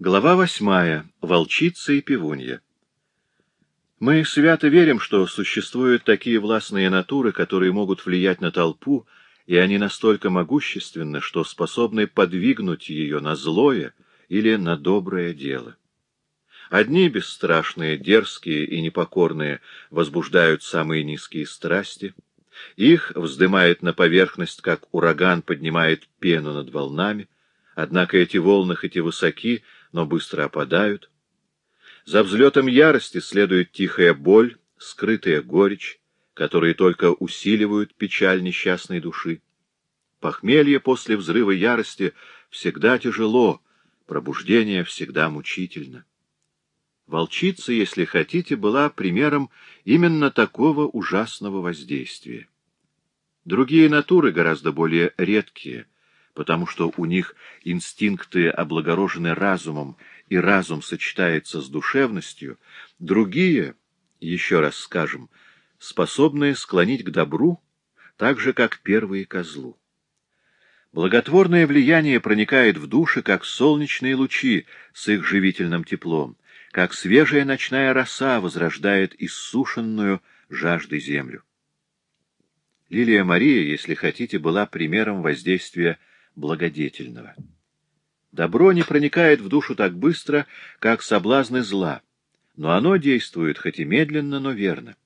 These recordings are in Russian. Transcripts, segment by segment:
Глава восьмая. Волчица и пивунья. Мы свято верим, что существуют такие властные натуры, которые могут влиять на толпу, и они настолько могущественны, что способны подвигнуть ее на злое или на доброе дело. Одни бесстрашные, дерзкие и непокорные возбуждают самые низкие страсти, их вздымает на поверхность, как ураган поднимает пену над волнами, однако эти волны хоть и высоки, но быстро опадают. За взлетом ярости следует тихая боль, скрытая горечь, которые только усиливают печаль несчастной души. Похмелье после взрыва ярости всегда тяжело, пробуждение всегда мучительно. Волчица, если хотите, была примером именно такого ужасного воздействия. Другие натуры гораздо более редкие — потому что у них инстинкты облагорожены разумом, и разум сочетается с душевностью, другие, еще раз скажем, способны склонить к добру, так же, как первые козлу. Благотворное влияние проникает в души, как солнечные лучи с их живительным теплом, как свежая ночная роса возрождает иссушенную жаждой землю. Лилия Мария, если хотите, была примером воздействия благодетельного. Добро не проникает в душу так быстро, как соблазны зла, но оно действует хоть и медленно, но верно.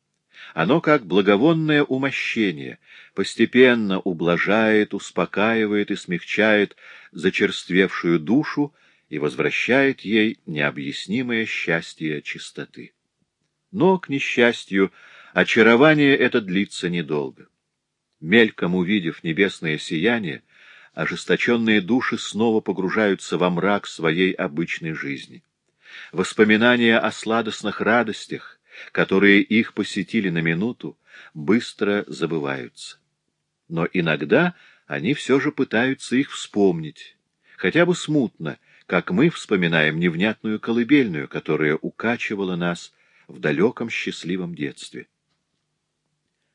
Оно, как благовонное умощение, постепенно ублажает, успокаивает и смягчает зачерствевшую душу и возвращает ей необъяснимое счастье чистоты. Но, к несчастью, очарование это длится недолго. Мельком увидев небесное сияние, ожесточенные души снова погружаются во мрак своей обычной жизни. Воспоминания о сладостных радостях, которые их посетили на минуту, быстро забываются. Но иногда они все же пытаются их вспомнить, хотя бы смутно, как мы вспоминаем невнятную колыбельную, которая укачивала нас в далеком счастливом детстве.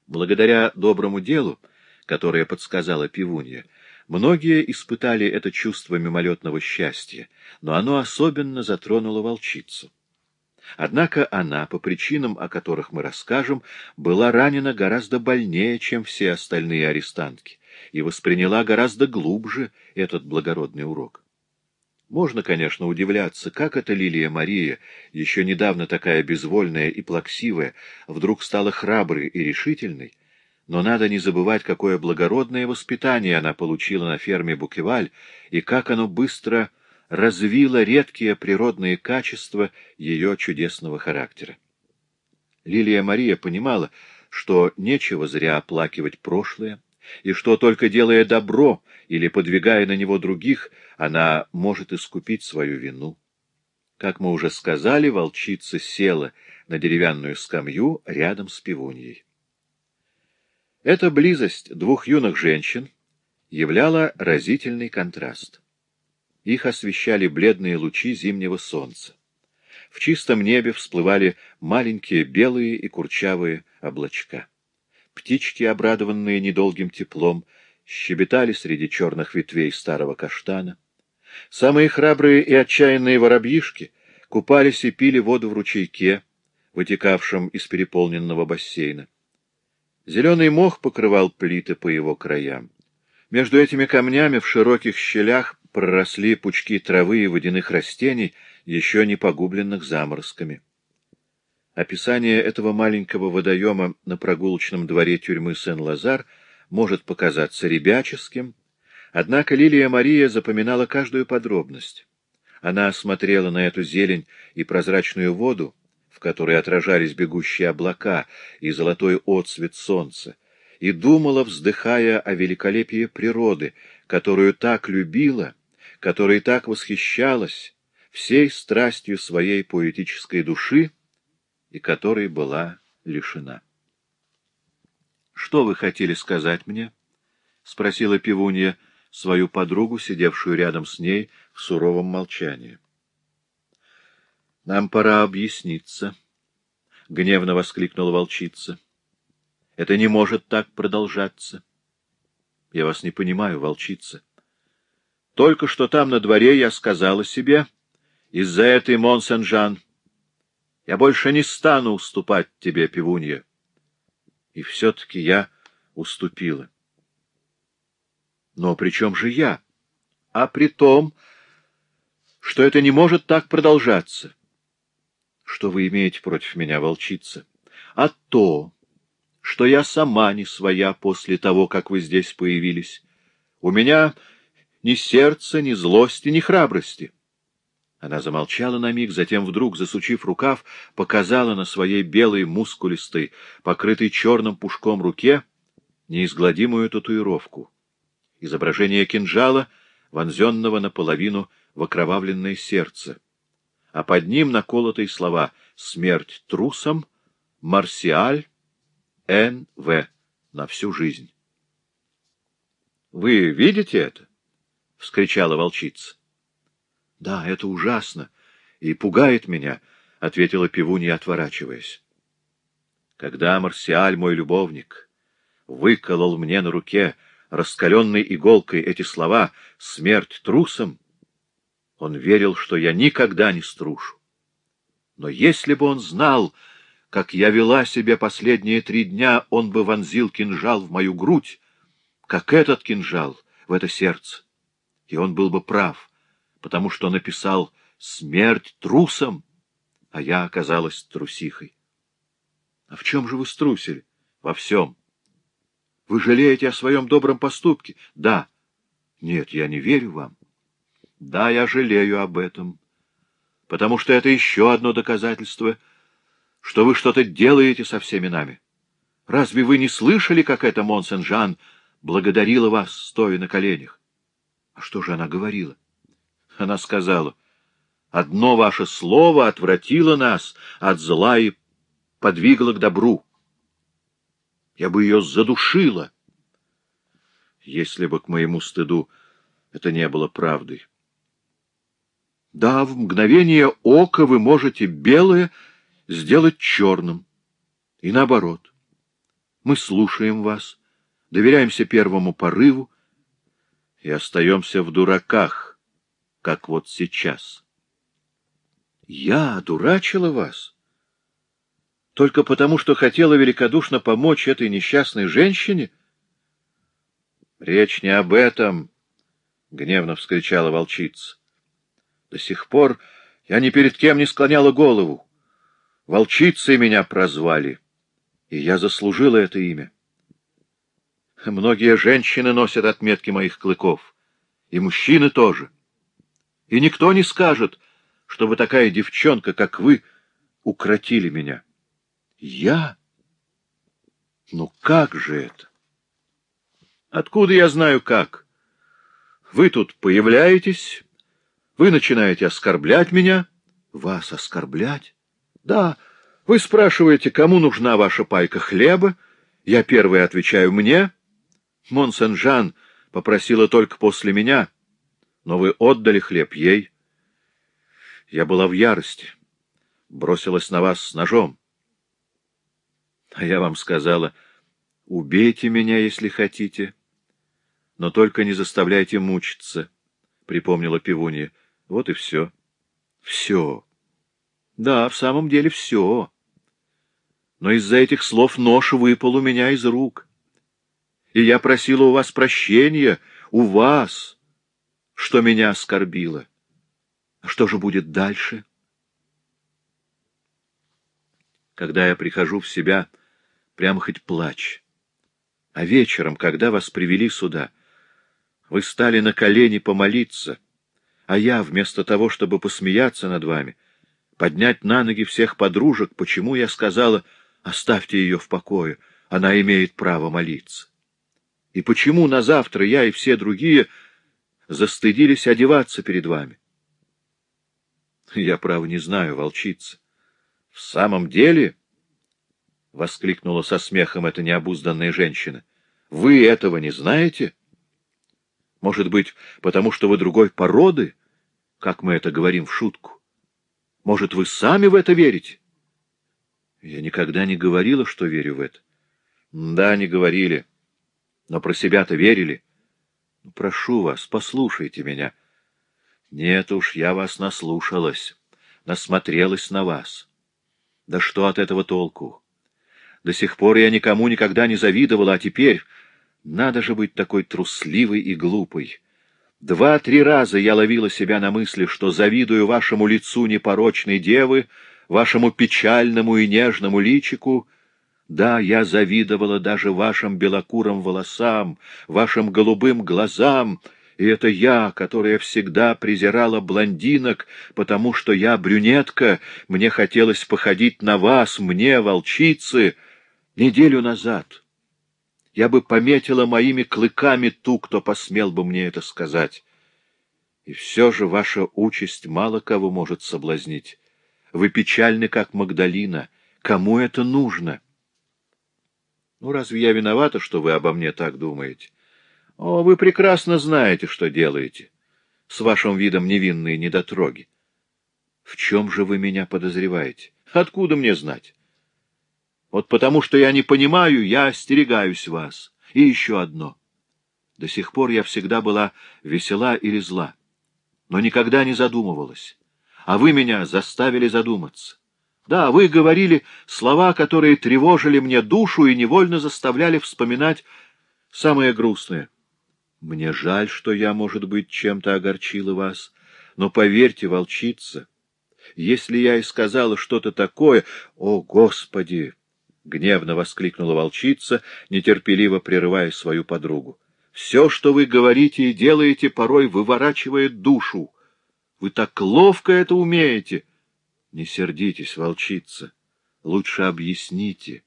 Благодаря доброму делу, которое подсказала пивунья, Многие испытали это чувство мимолетного счастья, но оно особенно затронуло волчицу. Однако она, по причинам, о которых мы расскажем, была ранена гораздо больнее, чем все остальные арестантки, и восприняла гораздо глубже этот благородный урок. Можно, конечно, удивляться, как эта Лилия Мария, еще недавно такая безвольная и плаксивая, вдруг стала храброй и решительной, но надо не забывать, какое благородное воспитание она получила на ферме Букеваль и как оно быстро развило редкие природные качества ее чудесного характера. Лилия Мария понимала, что нечего зря оплакивать прошлое, и что, только делая добро или подвигая на него других, она может искупить свою вину. Как мы уже сказали, волчица села на деревянную скамью рядом с пивуньей. Эта близость двух юных женщин являла разительный контраст. Их освещали бледные лучи зимнего солнца. В чистом небе всплывали маленькие белые и курчавые облачка. Птички, обрадованные недолгим теплом, щебетали среди черных ветвей старого каштана. Самые храбрые и отчаянные воробьишки купались и пили воду в ручейке, вытекавшем из переполненного бассейна. Зеленый мох покрывал плиты по его краям. Между этими камнями в широких щелях проросли пучки травы и водяных растений, еще не погубленных заморозками. Описание этого маленького водоема на прогулочном дворе тюрьмы Сен-Лазар может показаться ребяческим, однако Лилия Мария запоминала каждую подробность. Она смотрела на эту зелень и прозрачную воду, в которой отражались бегущие облака и золотой отсвет солнца, и думала, вздыхая о великолепии природы, которую так любила, которой так восхищалась, всей страстью своей поэтической души и которой была лишена. — Что вы хотели сказать мне? — спросила пивунья свою подругу, сидевшую рядом с ней в суровом молчании. — нам пора объясниться, — гневно воскликнула волчица. — Это не может так продолжаться. Я вас не понимаю, волчица. Только что там на дворе я сказала себе, из-за этой, Монсен-Жан, я больше не стану уступать тебе, пивунья. И все-таки я уступила. Но при чем же я? А при том, что это не может так продолжаться. Что вы имеете против меня, волчица? А то, что я сама не своя после того, как вы здесь появились. У меня ни сердца, ни злости, ни храбрости. Она замолчала на миг, затем вдруг, засучив рукав, показала на своей белой, мускулистой, покрытой черным пушком руке неизгладимую татуировку. Изображение кинжала, вонзенного наполовину в окровавленное сердце, а под ним наколотые слова «Смерть трусам», «Марсиаль», «Н.В.» на всю жизнь. — Вы видите это? — вскричала волчица. — Да, это ужасно и пугает меня, — ответила пивунья, отворачиваясь. Когда Марсиаль, мой любовник, выколол мне на руке раскаленной иголкой эти слова «смерть трусам», он верил, что я никогда не струшу. Но если бы он знал, как я вела себя последние три дня, он бы вонзил кинжал в мою грудь, как этот кинжал в это сердце. И он был бы прав, потому что написал «смерть трусам», а я оказалась трусихой. А в чем же вы струсили? Во всем. Вы жалеете о своем добром поступке? Да. Нет, я не верю вам. Да, я жалею об этом, потому что это еще одно доказательство, что вы что-то делаете со всеми нами. Разве вы не слышали, как эта Монсен-Жан благодарила вас, стоя на коленях? А что же она говорила? Она сказала, одно ваше слово отвратило нас от зла и подвигло к добру. Я бы ее задушила, если бы к моему стыду это не было правдой. Да, в мгновение ока вы можете белое сделать черным. И наоборот. Мы слушаем вас, доверяемся первому порыву и остаемся в дураках, как вот сейчас. Я дурачила вас? Только потому, что хотела великодушно помочь этой несчастной женщине? Речь не об этом, — гневно вскричала волчица. До сих пор я ни перед кем не склоняла голову. Волчицей меня прозвали, и я заслужила это имя. Многие женщины носят отметки моих клыков, и мужчины тоже. И никто не скажет, чтобы такая девчонка, как вы, укротили меня. Я? Ну как же это? Откуда я знаю как? Вы тут появляетесь, вы начинаете оскорблять меня. Вас оскорблять? Да, вы спрашиваете, кому нужна ваша пайка хлеба. Я первый отвечаю мне. Монсен-Жан попросила только после меня, но вы отдали хлеб ей. Я была в ярости, бросилась на вас с ножом. А я вам сказала, убейте меня, если хотите, но только не заставляйте мучиться, — припомнила пивунья. Вот и все. Все. Да, в самом деле все. Но из-за этих слов нож выпал у меня из рук. И я просила у вас прощения, у вас, что меня оскорбило. А что же будет дальше? Когда я прихожу в себя, прямо хоть плачь. А вечером, когда вас привели сюда, вы стали на колени помолиться — а я, вместо того, чтобы посмеяться над вами, поднять на ноги всех подружек, почему я сказала, оставьте ее в покое, она имеет право молиться? И почему на завтра я и все другие застыдились одеваться перед вами? Я, право, не знаю, волчица. В самом деле, — воскликнула со смехом эта необузданная женщина, — вы этого не знаете? — может быть, потому что вы другой породы, как мы это говорим в шутку? Может, вы сами в это верите? Я никогда не говорила, что верю в это. Да, не говорили. Но про себя-то верили. Ну, прошу вас, послушайте меня. Нет уж, я вас наслушалась, насмотрелась на вас. Да что от этого толку? До сих пор я никому никогда не завидовала, а теперь надо же быть такой трусливой и глупой. Два-три раза я ловила себя на мысли, что завидую вашему лицу непорочной девы, вашему печальному и нежному личику. Да, я завидовала даже вашим белокурым волосам, вашим голубым глазам, и это я, которая всегда презирала блондинок, потому что я брюнетка, мне хотелось походить на вас, мне, волчицы, неделю назад. Я бы пометила моими клыками ту, кто посмел бы мне это сказать. И все же ваша участь мало кого может соблазнить. Вы печальны, как Магдалина. Кому это нужно? Ну, разве я виновата, что вы обо мне так думаете? О, вы прекрасно знаете, что делаете. С вашим видом невинные недотроги. В чем же вы меня подозреваете? Откуда мне знать? Вот потому, что я не понимаю, я остерегаюсь вас. И еще одно. До сих пор я всегда была весела или зла, но никогда не задумывалась. А вы меня заставили задуматься. Да, вы говорили слова, которые тревожили мне душу и невольно заставляли вспоминать самое грустное — мне жаль, что я, может быть, чем-то огорчила вас, но поверьте, волчица, если я и сказала что-то такое... О, Господи! — гневно воскликнула волчица, нетерпеливо прерывая свою подругу. — Все, что вы говорите и делаете, порой выворачивает душу. Вы так ловко это умеете. Не сердитесь, волчица. Лучше объясните.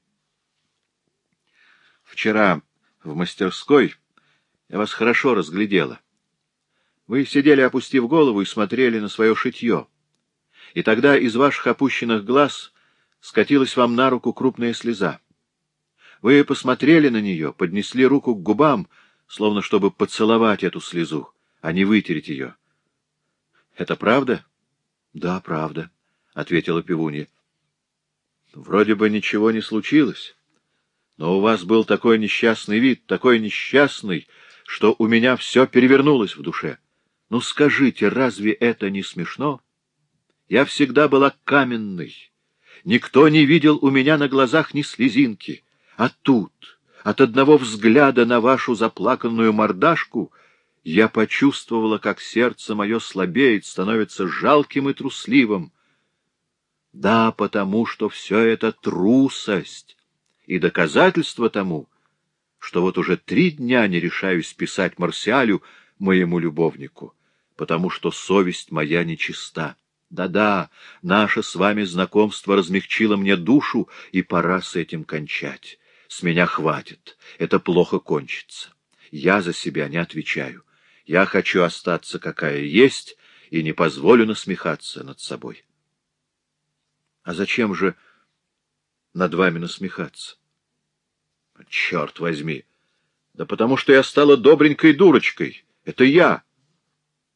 Вчера в мастерской я вас хорошо разглядела. Вы сидели, опустив голову, и смотрели на свое шитье. И тогда из ваших опущенных глаз скатилась вам на руку крупная слеза. Вы посмотрели на нее, поднесли руку к губам, словно чтобы поцеловать эту слезу, а не вытереть ее. — Это правда? — Да, правда, — ответила пивунья. — Вроде бы ничего не случилось, но у вас был такой несчастный вид, такой несчастный, что у меня все перевернулось в душе. Ну скажите, разве это не смешно? Я всегда была каменной. Никто не видел у меня на глазах ни слезинки. А тут, от одного взгляда на вашу заплаканную мордашку, я почувствовала, как сердце мое слабеет, становится жалким и трусливым. Да, потому что все это трусость, и доказательство тому что вот уже три дня не решаюсь писать Марсиалю, моему любовнику, потому что совесть моя нечиста. Да-да, наше с вами знакомство размягчило мне душу, и пора с этим кончать. С меня хватит, это плохо кончится. Я за себя не отвечаю. Я хочу остаться, какая есть, и не позволю насмехаться над собой. А зачем же над вами насмехаться? Черт возьми! Да потому что я стала добренькой дурочкой. Это я,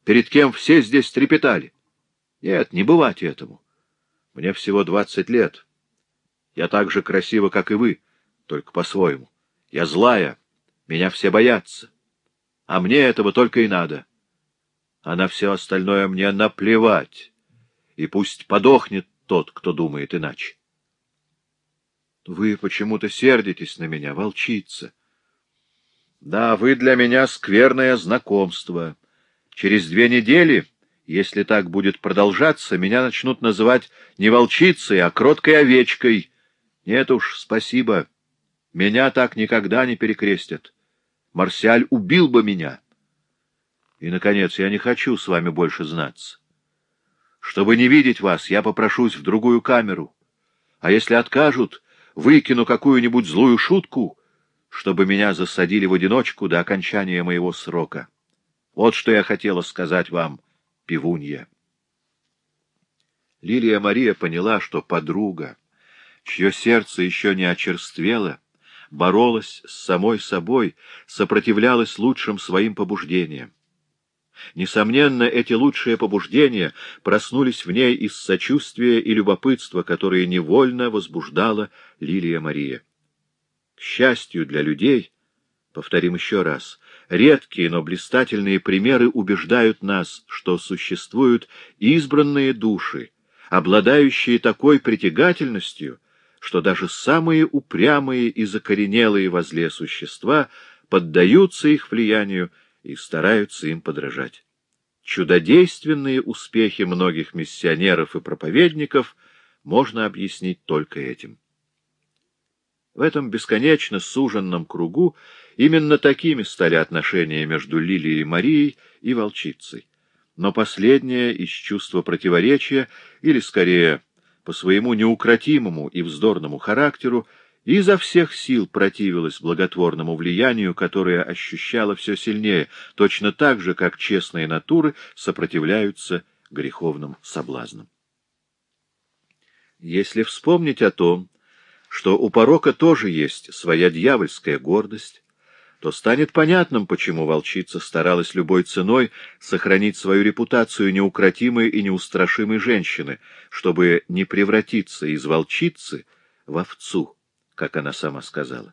перед кем все здесь трепетали. Нет, не бывать этому. Мне всего двадцать лет. Я так же красива, как и вы, только по-своему. Я злая, меня все боятся. А мне этого только и надо. А на все остальное мне наплевать. И пусть подохнет тот, кто думает иначе. Вы почему-то сердитесь на меня, волчица. Да, вы для меня скверное знакомство. Через две недели, если так будет продолжаться, меня начнут называть не волчицей, а кроткой овечкой. Нет уж, спасибо. Меня так никогда не перекрестят. Марсиаль убил бы меня. И, наконец, я не хочу с вами больше знаться. Чтобы не видеть вас, я попрошусь в другую камеру. А если откажут, выкину какую-нибудь злую шутку, чтобы меня засадили в одиночку до окончания моего срока. Вот что я хотела сказать вам, пивунья. Лилия Мария поняла, что подруга, чье сердце еще не очерствело, боролась с самой собой, сопротивлялась лучшим своим побуждениям. Несомненно, эти лучшие побуждения проснулись в ней из сочувствия и любопытства, которые невольно возбуждала Лилия Мария. К счастью для людей, повторим еще раз, редкие, но блистательные примеры убеждают нас, что существуют избранные души, обладающие такой притягательностью, что даже самые упрямые и закоренелые во зле существа поддаются их влиянию и стараются им подражать. Чудодейственные успехи многих миссионеров и проповедников можно объяснить только этим. В этом бесконечно суженном кругу именно такими стали отношения между Лилией Марией и волчицей. Но последняя из чувства противоречия, или скорее по своему неукротимому и вздорному характеру, изо всех сил противилась благотворному влиянию, которое ощущала все сильнее, точно так же, как честные натуры сопротивляются греховным соблазнам. Если вспомнить о том, что у порока тоже есть своя дьявольская гордость, то станет понятным, почему волчица старалась любой ценой сохранить свою репутацию неукротимой и неустрашимой женщины, чтобы не превратиться из волчицы в овцу как она сама сказала.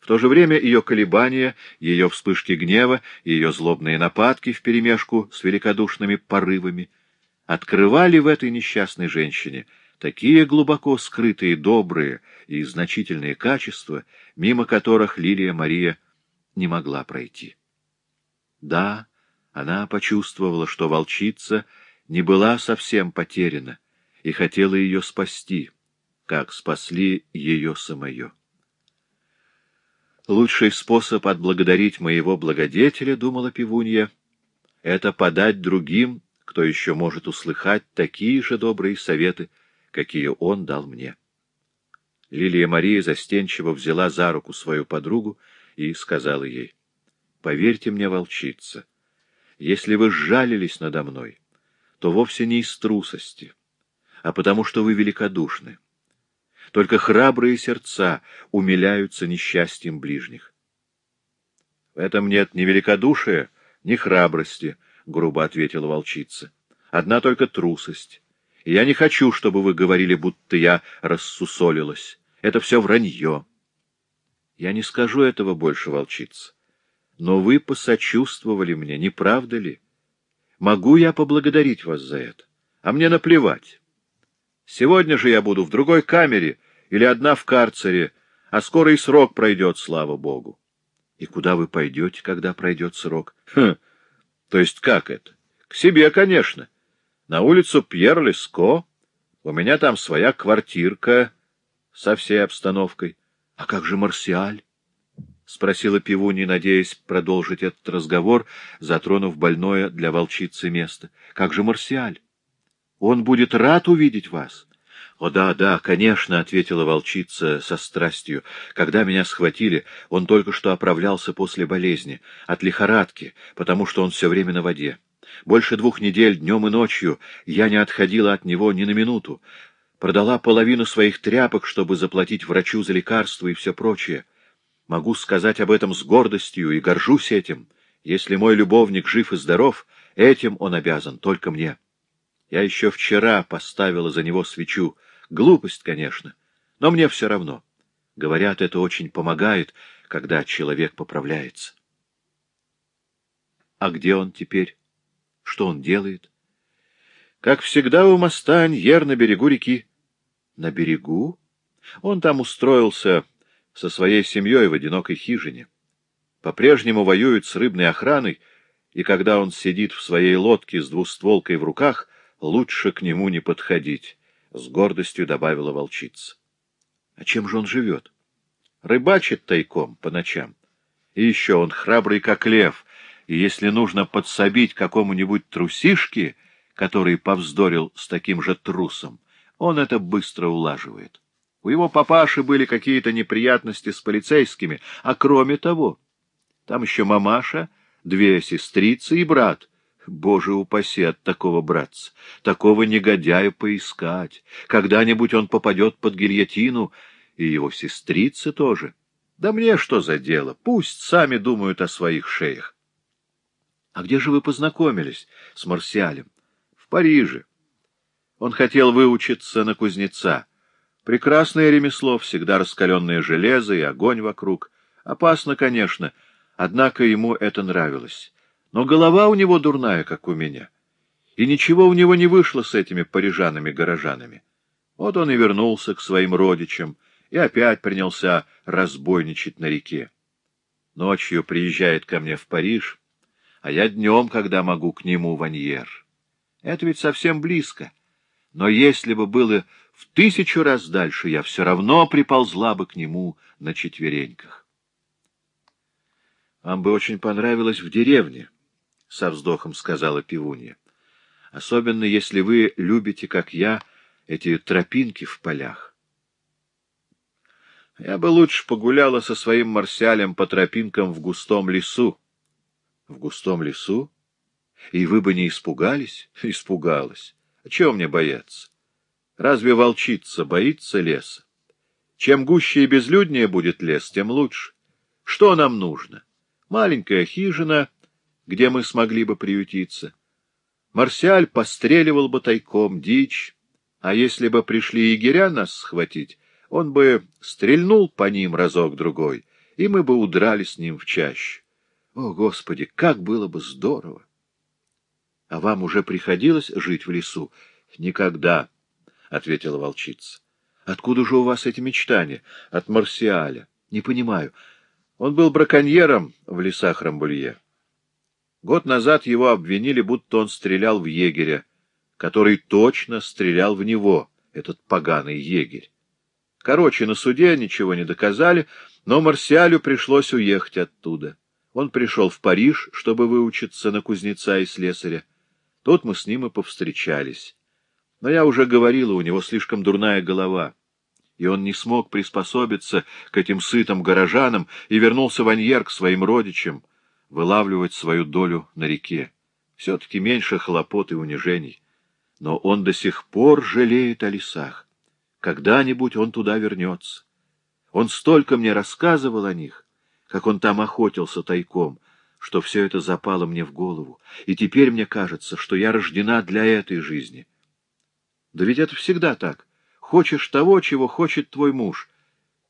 В то же время ее колебания, ее вспышки гнева, ее злобные нападки вперемешку с великодушными порывами открывали в этой несчастной женщине такие глубоко скрытые добрые и значительные качества, мимо которых Лилия Мария не могла пройти. Да, она почувствовала, что волчица не была совсем потеряна и хотела ее спасти — как спасли ее самое. Лучший способ отблагодарить моего благодетеля, — думала пивунья, — это подать другим, кто еще может услыхать такие же добрые советы, какие он дал мне. Лилия Мария застенчиво взяла за руку свою подругу и сказала ей, — Поверьте мне, волчица, если вы сжалились надо мной, то вовсе не из трусости, а потому что вы великодушны. Только храбрые сердца умиляются несчастьем ближних. — В этом нет ни великодушия, ни храбрости, — грубо ответила волчица. — Одна только трусость. И я не хочу, чтобы вы говорили, будто я рассусолилась. Это все вранье. Я не скажу этого больше, волчица. Но вы посочувствовали мне, не правда ли? Могу я поблагодарить вас за это? А мне наплевать. Сегодня же я буду в другой камере или одна в карцере, а скоро и срок пройдет, слава богу. И куда вы пойдете, когда пройдет срок? Хм, то есть как это? К себе, конечно. На улицу Пьер-Леско. У меня там своя квартирка со всей обстановкой. А как же Марсиаль? — спросила Пивуни, надеясь продолжить этот разговор, затронув больное для волчицы место. — Как же Марсиаль? Он будет рад увидеть вас. — О, да, да, конечно, — ответила волчица со страстью. Когда меня схватили, он только что оправлялся после болезни, от лихорадки, потому что он все время на воде. Больше двух недель, днем и ночью, я не отходила от него ни на минуту. Продала половину своих тряпок, чтобы заплатить врачу за лекарства и все прочее. Могу сказать об этом с гордостью и горжусь этим. Если мой любовник жив и здоров, этим он обязан только мне. Я еще вчера поставила за него свечу. Глупость, конечно, но мне все равно. Говорят, это очень помогает, когда человек поправляется. А где он теперь? Что он делает? Как всегда у моста Аньер на берегу реки. На берегу? Он там устроился со своей семьей в одинокой хижине. По-прежнему воюет с рыбной охраной, и когда он сидит в своей лодке с двустволкой в руках, лучше к нему не подходить, — с гордостью добавила волчица. — А чем же он живет? — Рыбачит тайком по ночам. И еще он храбрый, как лев, и если нужно подсобить какому-нибудь трусишке, который повздорил с таким же трусом, он это быстро улаживает. У его папаши были какие-то неприятности с полицейскими, а кроме того, там еще мамаша, две сестрицы и брат — Боже упаси от такого братца, такого негодяя поискать. Когда-нибудь он попадет под гильотину, и его сестрицы тоже. Да мне что за дело? Пусть сами думают о своих шеях. А где же вы познакомились с Марсиалем? В Париже. Он хотел выучиться на кузнеца. Прекрасное ремесло, всегда раскаленное железо и огонь вокруг. Опасно, конечно, — Однако ему это нравилось. Но голова у него дурная, как у меня. И ничего у него не вышло с этими парижанами-горожанами. Вот он и вернулся к своим родичам и опять принялся разбойничать на реке. Ночью приезжает ко мне в Париж, а я днем, когда могу, к нему в Аньер. Это ведь совсем близко. Но если бы было в тысячу раз дальше, я все равно приползла бы к нему на четвереньках. — Вам бы очень понравилось в деревне, — со вздохом сказала пивунья. — Особенно, если вы любите, как я, эти тропинки в полях. Я бы лучше погуляла со своим Марсиалем по тропинкам в густом лесу. — В густом лесу? И вы бы не испугались? — Испугалась. А чего мне бояться? Разве волчица боится леса? Чем гуще и безлюднее будет лес, тем лучше. Что нам нужно? Маленькая хижина, где мы смогли бы приютиться. Марсиаль постреливал бы тайком дичь, а если бы пришли егеря нас схватить, он бы стрельнул по ним разок-другой, и мы бы удрали с ним в чащу. О, Господи, как было бы здорово! А вам уже приходилось жить в лесу? Никогда, — ответила волчица. Откуда же у вас эти мечтания? От Марсиаля. Не понимаю. Он был браконьером в лесах Рамбулье. Год назад его обвинили, будто он стрелял в егеря, который точно стрелял в него, этот поганый егерь. Короче, на суде ничего не доказали, но Марсиалю пришлось уехать оттуда. Он пришел в Париж, чтобы выучиться на кузнеца и слесаря. Тут мы с ним и повстречались. Но я уже говорила, у него слишком дурная голова, и он не смог приспособиться к этим сытым горожанам и вернулся в Аньер к своим родичам, вылавливать свою долю на реке. Все-таки меньше хлопот и унижений. Но он до сих пор жалеет о лесах. Когда-нибудь он туда вернется. Он столько мне рассказывал о них, как он там охотился тайком, что все это запало мне в голову, и теперь мне кажется, что я рождена для этой жизни. Да ведь это всегда так. Хочешь того, чего хочет твой муж.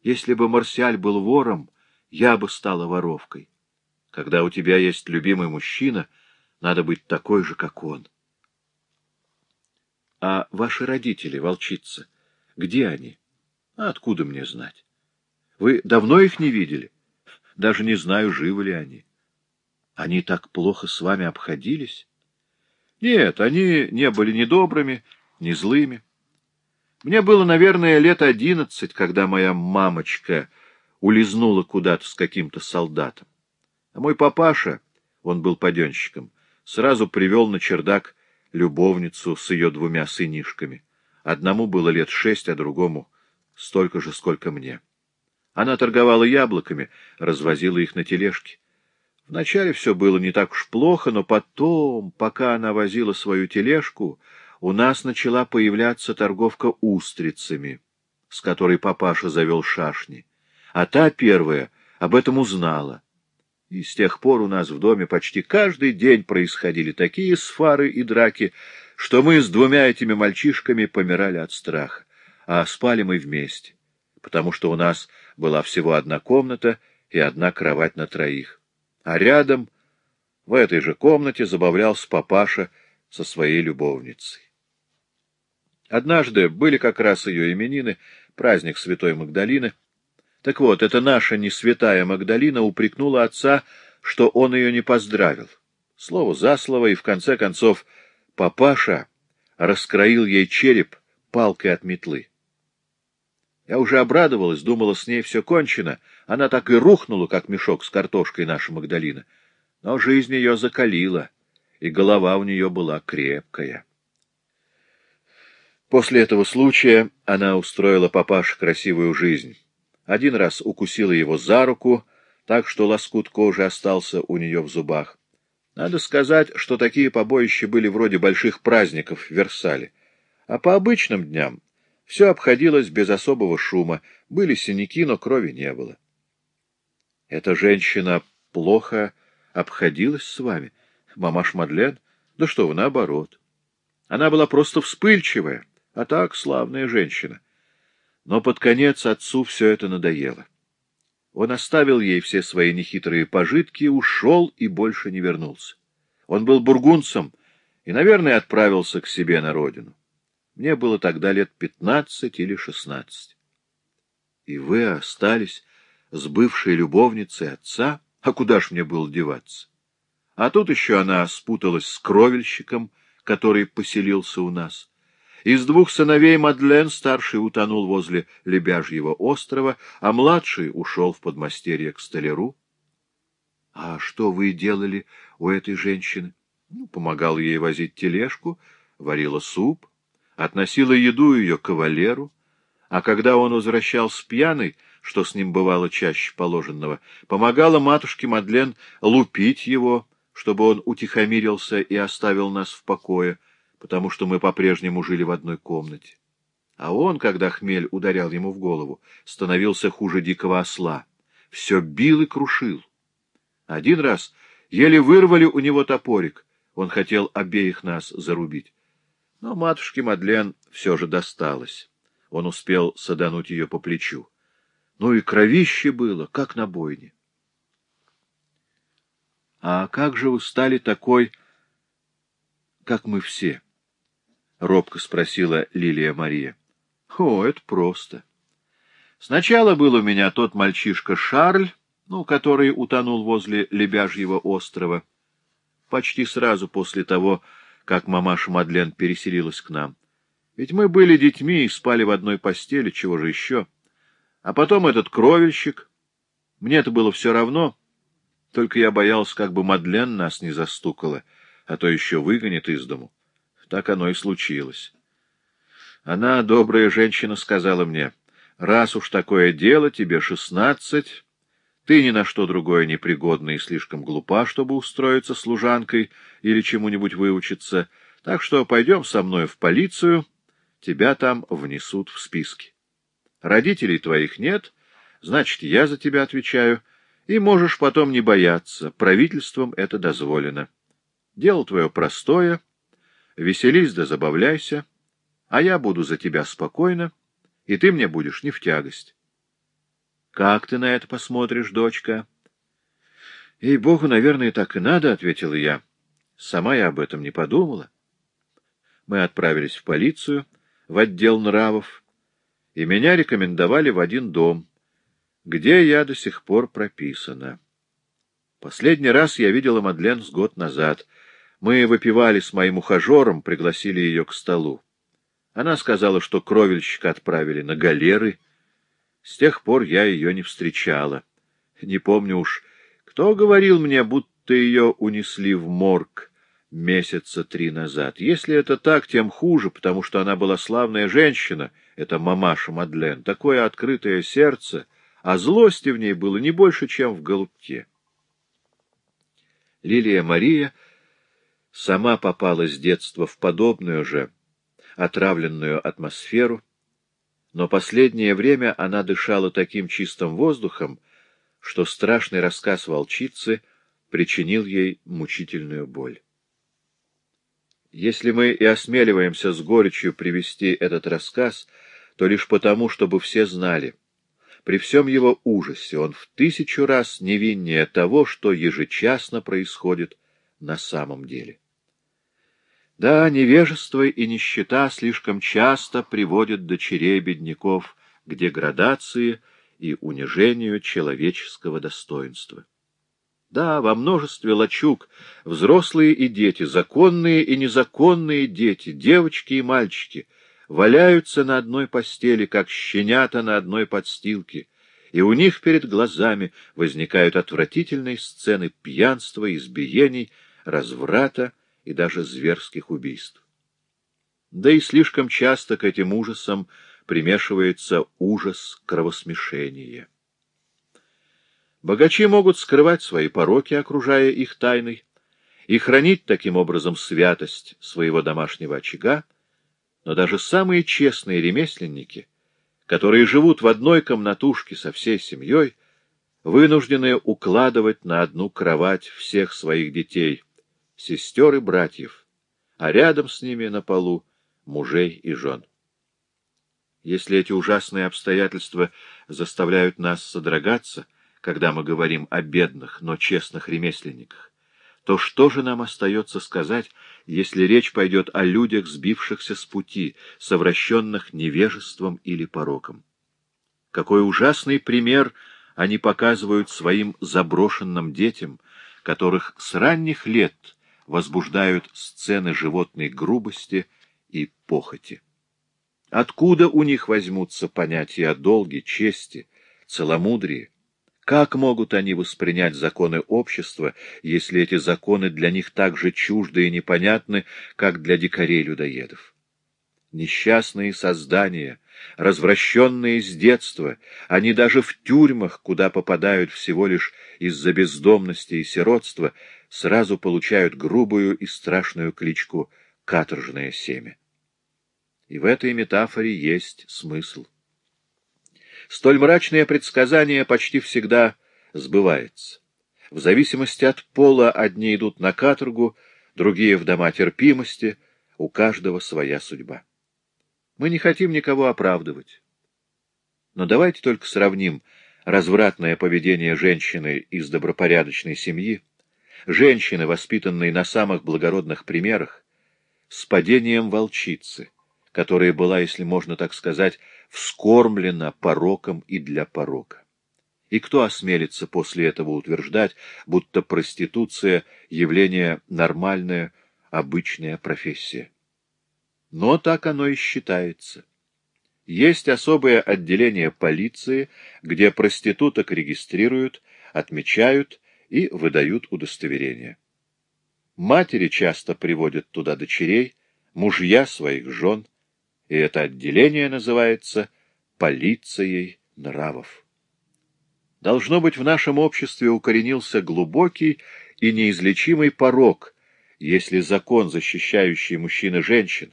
Если бы Марсиаль был вором, я бы стала воровкой. Когда у тебя есть любимый мужчина, надо быть такой же, как он. А ваши родители, волчица, где они? Откуда мне знать? Вы давно их не видели? Даже не знаю, живы ли они. Они так плохо с вами обходились? Нет, они не были ни добрыми, ни злыми. Мне было, наверное, лет одиннадцать, когда моя мамочка улизнула куда-то с каким-то солдатом. А мой папаша, он был паденщиком, сразу привел на чердак любовницу с ее двумя сынишками. Одному было лет шесть, а другому столько же, сколько мне. Она торговала яблоками, развозила их на тележке. Вначале все было не так уж плохо, но потом, пока она возила свою тележку, у нас начала появляться торговка устрицами, с которой папаша завел шашни. А та первая об этом узнала. И с тех пор у нас в доме почти каждый день происходили такие сфары и драки, что мы с двумя этими мальчишками помирали от страха. А спали мы вместе, потому что у нас была всего одна комната и одна кровать на троих а рядом, в этой же комнате, забавлялся папаша со своей любовницей. Однажды были как раз ее именины, праздник Святой Магдалины. Так вот, эта наша не святая Магдалина упрекнула отца, что он ее не поздравил. Слово за слово, и в конце концов папаша раскроил ей череп палкой от метлы. Я уже обрадовалась, думала, с ней все кончено. Она так и рухнула, как мешок с картошкой наша Магдалина. Но жизнь ее закалила, и голова у нее была крепкая. После этого случая она устроила папаше красивую жизнь. Один раз укусила его за руку, так что лоскут кожи остался у нее в зубах. Надо сказать, что такие побоища были вроде больших праздников в Версале. А по обычным дням все обходилось без особого шума, были синяки, но крови не было. Эта женщина плохо обходилась с вами, мамаш Мадлен? Да что вы, наоборот. Она была просто вспыльчивая, а так славная женщина. Но под конец отцу все это надоело. Он оставил ей все свои нехитрые пожитки, ушел и больше не вернулся. Он был бургунцем и, наверное, отправился к себе на родину. Мне было тогда лет пятнадцать или шестнадцать. И вы остались с бывшей любовницей отца? А куда ж мне было деваться? А тут еще она спуталась с кровельщиком, который поселился у нас. Из двух сыновей Мадлен старший утонул возле Лебяжьего острова, а младший ушел в подмастерье к столяру. — А что вы делали у этой женщины? Ну, помогал ей возить тележку, варила суп, относила еду ее кавалеру, а когда он возвращался пьяный, что с ним бывало чаще положенного, помогала матушке Мадлен лупить его, чтобы он утихомирился и оставил нас в покое, потому что мы по-прежнему жили в одной комнате. А он, когда хмель ударял ему в голову, становился хуже дикого осла. Все бил и крушил. Один раз еле вырвали у него топорик. Он хотел обеих нас зарубить. Но матушке Мадлен все же досталось. Он успел садануть ее по плечу. Ну и кровище было, как на бойне. — А как же вы стали такой, как мы все? — робко спросила Лилия Мария. — О, это просто. Сначала был у меня тот мальчишка Шарль, ну, который утонул возле Лебяжьего острова, почти сразу после того, как мамаша Мадлен переселилась к нам. Ведь мы были детьми и спали в одной постели, чего же еще. А потом этот кровельщик. мне это было все равно, только я боялся, как бы Мадлен нас не застукала, а то еще выгонит из дому. Так оно и случилось. Она, добрая женщина, сказала мне, раз уж такое дело, тебе шестнадцать, ты ни на что другое не пригодна и слишком глупа, чтобы устроиться служанкой или чему-нибудь выучиться, так что пойдем со мной в полицию, тебя там внесут в списки. Родителей твоих нет, значит, я за тебя отвечаю, и можешь потом не бояться, правительством это дозволено. Дело твое простое, веселись да забавляйся, а я буду за тебя спокойно, и ты мне будешь не в тягость. Как ты на это посмотришь, дочка? — Ей-богу, наверное, так и надо, — ответила я. Сама я об этом не подумала. Мы отправились в полицию, в отдел нравов, и меня рекомендовали в один дом, где я до сих пор прописана. Последний раз я видела Мадлен с год назад. Мы выпивали с моим ухажером, пригласили ее к столу. Она сказала, что кровельщика отправили на галеры — с тех пор я ее не встречала. Не помню уж, кто говорил мне, будто ее унесли в морг месяца три назад. Если это так, тем хуже, потому что она была славная женщина, это мамаша Мадлен, такое открытое сердце, а злости в ней было не больше, чем в голубке. Лилия Мария сама попала с детства в подобную же отравленную атмосферу, но последнее время она дышала таким чистым воздухом, что страшный рассказ волчицы причинил ей мучительную боль. Если мы и осмеливаемся с горечью привести этот рассказ, то лишь потому, чтобы все знали. При всем его ужасе он в тысячу раз невиннее того, что ежечасно происходит на самом деле. Да, невежество и нищета слишком часто приводят дочерей бедняков к деградации и унижению человеческого достоинства. Да, во множестве лачуг взрослые и дети, законные и незаконные дети, девочки и мальчики валяются на одной постели, как щенята на одной подстилке, и у них перед глазами возникают отвратительные сцены пьянства, избиений, разврата, и даже зверских убийств. Да и слишком часто к этим ужасам примешивается ужас кровосмешения. Богачи могут скрывать свои пороки, окружая их тайной, и хранить таким образом святость своего домашнего очага, но даже самые честные ремесленники, которые живут в одной комнатушке со всей семьей, вынуждены укладывать на одну кровать всех своих детей — сестер и братьев, а рядом с ними на полу мужей и жен. Если эти ужасные обстоятельства заставляют нас содрогаться, когда мы говорим о бедных, но честных ремесленниках, то что же нам остается сказать, если речь пойдет о людях, сбившихся с пути, совращенных невежеством или пороком? Какой ужасный пример они показывают своим заброшенным детям, которых с ранних лет возбуждают сцены животной грубости и похоти. Откуда у них возьмутся понятия о долге, чести, целомудрии? Как могут они воспринять законы общества, если эти законы для них так же чужды и непонятны, как для дикарей-людоедов? Несчастные создания, развращенные с детства, они даже в тюрьмах, куда попадают всего лишь из-за бездомности и сиротства, сразу получают грубую и страшную кличку «каторжное семя». И в этой метафоре есть смысл. Столь мрачное предсказание почти всегда сбывается. В зависимости от пола одни идут на каторгу, другие в дома терпимости, у каждого своя судьба. Мы не хотим никого оправдывать. Но давайте только сравним развратное поведение женщины из добропорядочной семьи, женщины, воспитанной на самых благородных примерах, с падением волчицы, которая была, если можно так сказать, вскормлена пороком и для порока. И кто осмелится после этого утверждать, будто проституция — явление нормальное, обычная профессия? Но так оно и считается. Есть особое отделение полиции, где проституток регистрируют, отмечают и выдают удостоверения. Матери часто приводят туда дочерей, мужья своих жен, и это отделение называется полицией нравов. Должно быть, в нашем обществе укоренился глубокий и неизлечимый порог, если закон, защищающий мужчин и женщин,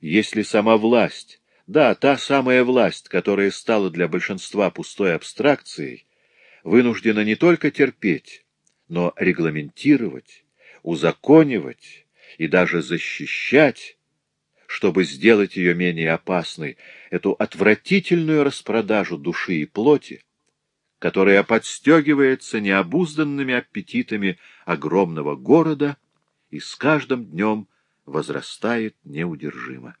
если сама власть, да, та самая власть, которая стала для большинства пустой абстракцией, вынуждена не только терпеть, но регламентировать, узаконивать и даже защищать чтобы сделать ее менее опасной, эту отвратительную распродажу души и плоти, которая подстегивается необузданными аппетитами огромного города и с каждым днем возрастает неудержимо.